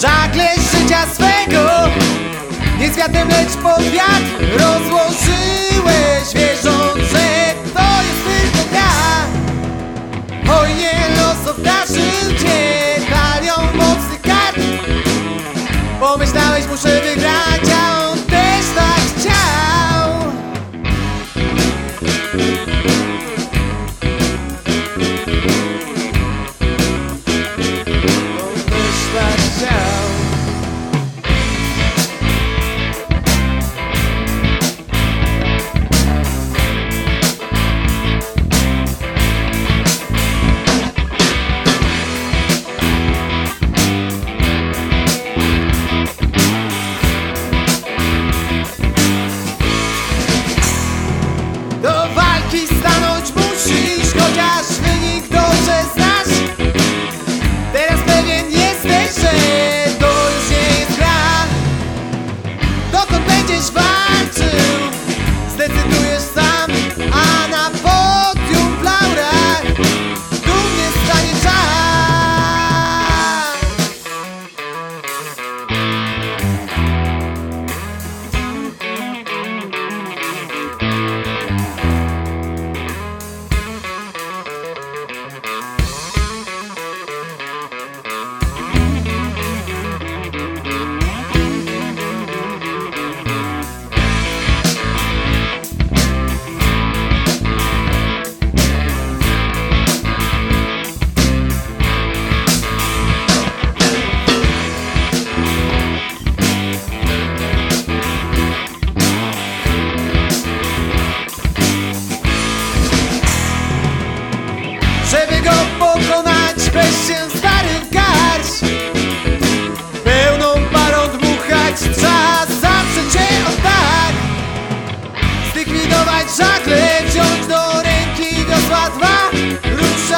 żagle życia swego Nie z wiatrem, lecz pod wiatr rozłożyłeś. Wierząc, że to jest tylko ja Oj nie, los obdarzył cię talią mocnych kart Pomyślałeś, muszę wygrać.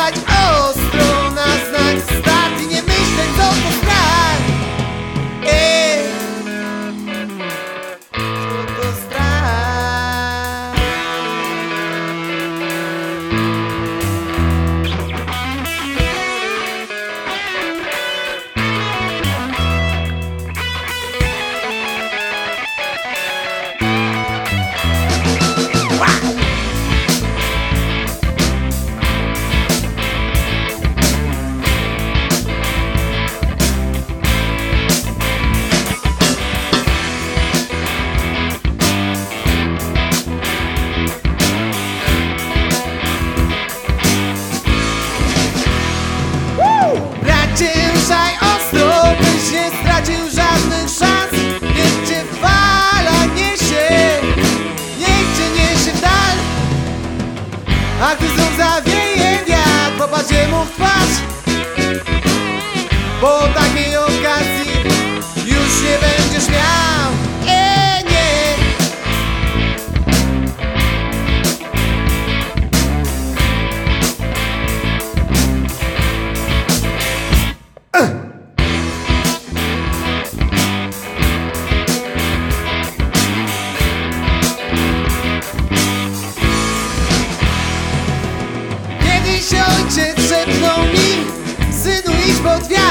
like, oh. Bo takiej okazji już nie będziesz miał E nie Ech. Kiedyś ojciec szepnął mi Synu idź pod wiatr